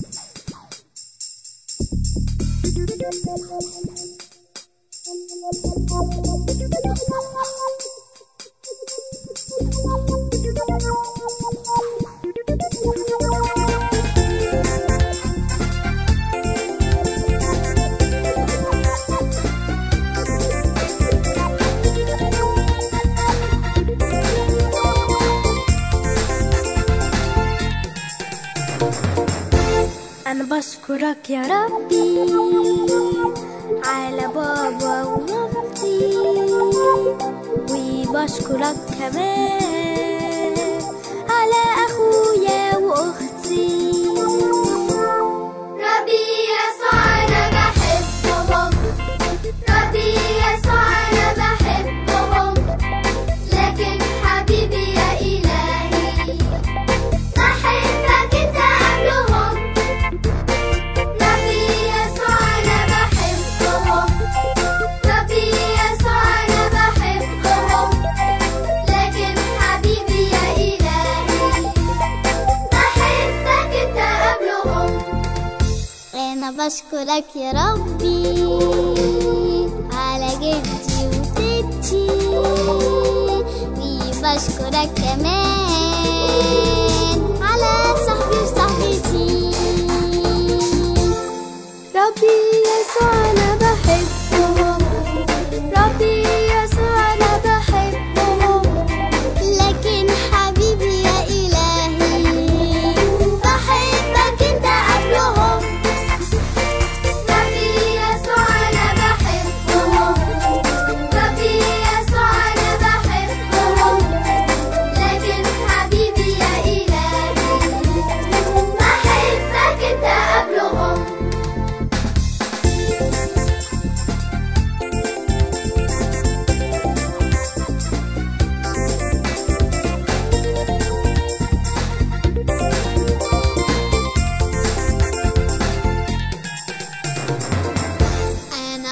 Thank you. أنا بشكرك يا ربي على بابا ومامتي وبشكرك كمان. أنا بشكرك يا ربي على جهدي وتدي بشكرك كمان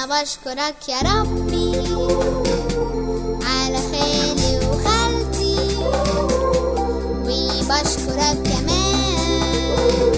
بشكرك يا ربي. على خالي وخالتي وبشكرك كمان.